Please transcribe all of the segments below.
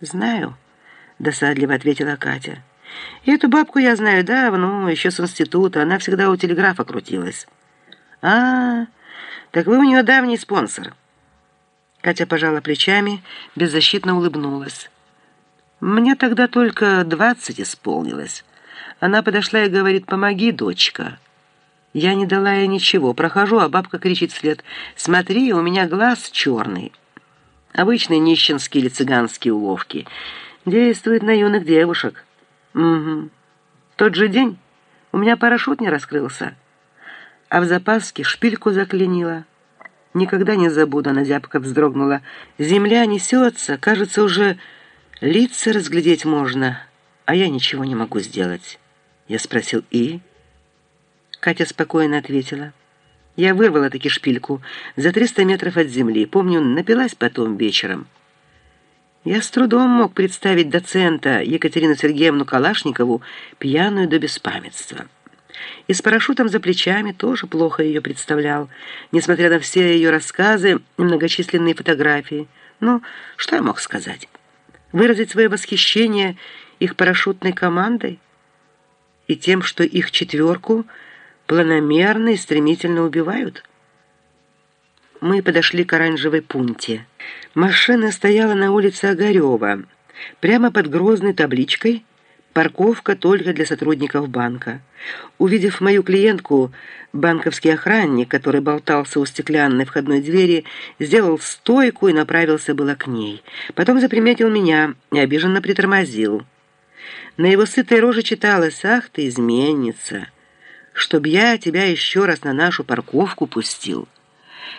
«Знаю», — досадливо ответила Катя. И эту бабку я знаю давно, еще с института. Она всегда у телеграфа крутилась. А, так вы у нее давний спонсор. Катя пожала плечами, беззащитно улыбнулась. Мне тогда только двадцать исполнилось. Она подошла и говорит, помоги, дочка. Я не дала ей ничего. Прохожу, а бабка кричит вслед, смотри, у меня глаз черный. Обычные нищенские или цыганские уловки. Действуют на юных девушек. «Угу. Тот же день у меня парашют не раскрылся, а в запаске шпильку заклинила. Никогда не забуду, она зябко вздрогнула. Земля несется, кажется, уже лица разглядеть можно, а я ничего не могу сделать». Я спросил «И?» Катя спокойно ответила. Я вырвала таки шпильку за 300 метров от земли. Помню, напилась потом вечером. Я с трудом мог представить доцента Екатерину Сергеевну Калашникову пьяную до беспамятства. И с парашютом за плечами тоже плохо ее представлял, несмотря на все ее рассказы и многочисленные фотографии. Ну, что я мог сказать? Выразить свое восхищение их парашютной командой и тем, что их четверку планомерно и стремительно убивают? Мы подошли к оранжевой пункте. Машина стояла на улице Огарева, прямо под грозной табличкой «Парковка только для сотрудников банка». Увидев мою клиентку, банковский охранник, который болтался у стеклянной входной двери, сделал стойку и направился было к ней. Потом заприметил меня и обиженно притормозил. На его сытой роже читалось «Ах ты, изменница! Чтоб я тебя еще раз на нашу парковку пустил».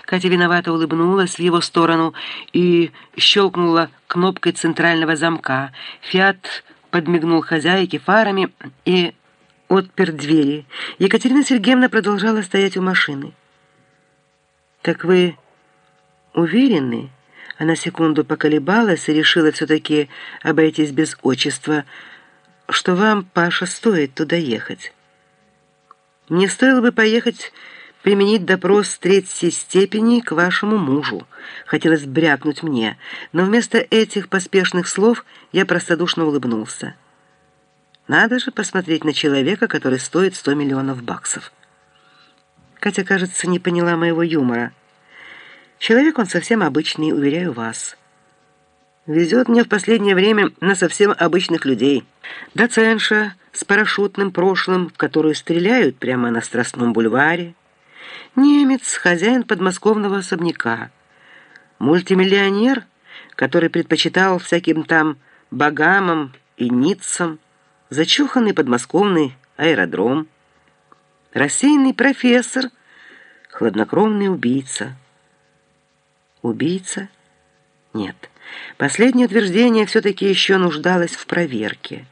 Катя виновато улыбнулась в его сторону и щелкнула кнопкой центрального замка. «Фиат» подмигнул хозяйке фарами и отпер двери. Екатерина Сергеевна продолжала стоять у машины. «Так вы уверены?» Она секунду поколебалась и решила все-таки обойтись без отчества, что вам, Паша, стоит туда ехать. «Мне стоило бы поехать применить допрос третьей степени к вашему мужу. Хотелось брякнуть мне, но вместо этих поспешных слов я простодушно улыбнулся. Надо же посмотреть на человека, который стоит 100 миллионов баксов. Катя, кажется, не поняла моего юмора. Человек он совсем обычный, уверяю вас. Везет мне в последнее время на совсем обычных людей. Доценша с парашютным прошлым, в которую стреляют прямо на Страстном бульваре, Немец, хозяин подмосковного особняка. Мультимиллионер, который предпочитал всяким там богамам и ницам, зачуханный подмосковный аэродром. Рассеянный профессор, хладнокровный убийца. Убийца? Нет. Последнее утверждение все-таки еще нуждалось в проверке.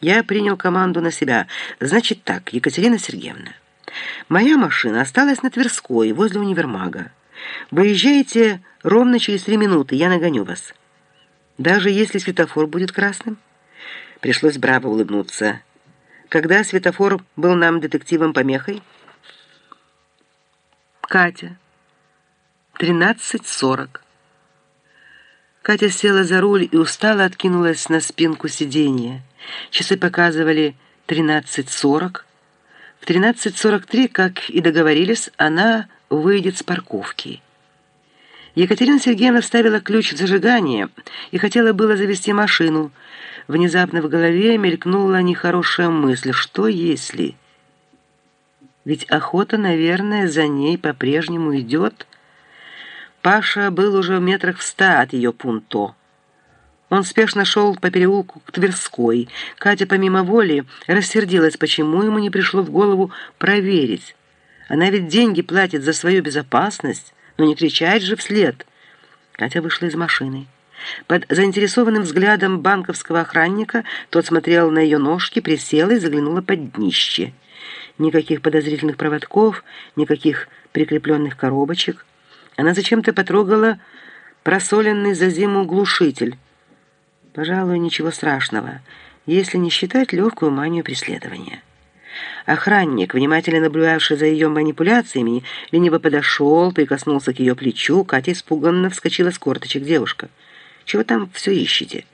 Я принял команду на себя. Значит так, Екатерина Сергеевна. Моя машина осталась на Тверской, возле универмага. Выезжаете ровно через три минуты, я нагоню вас. Даже если светофор будет красным? Пришлось браво улыбнуться. Когда светофор был нам детективом помехой? Катя. 13.40. Катя села за руль и устало откинулась на спинку сиденья. Часы показывали 13.40. В 13.43, как и договорились, она выйдет с парковки. Екатерина Сергеевна вставила ключ в зажигание и хотела было завести машину. Внезапно в голове мелькнула нехорошая мысль. Что если... Ведь охота, наверное, за ней по-прежнему идет. Паша был уже в метрах в ста от ее пунто. Он спешно шел по переулку к Тверской. Катя, помимо воли, рассердилась, почему ему не пришло в голову проверить. Она ведь деньги платит за свою безопасность, но не кричать же вслед. Катя вышла из машины. Под заинтересованным взглядом банковского охранника тот смотрел на ее ножки, присела и заглянула под днище. Никаких подозрительных проводков, никаких прикрепленных коробочек. Она зачем-то потрогала просоленный за зиму глушитель. Пожалуй, ничего страшного, если не считать легкую манию преследования. Охранник, внимательно наблюдавший за ее манипуляциями, лениво подошел, прикоснулся к ее плечу. Катя испуганно вскочила с корточек девушка. Чего там все ищете?»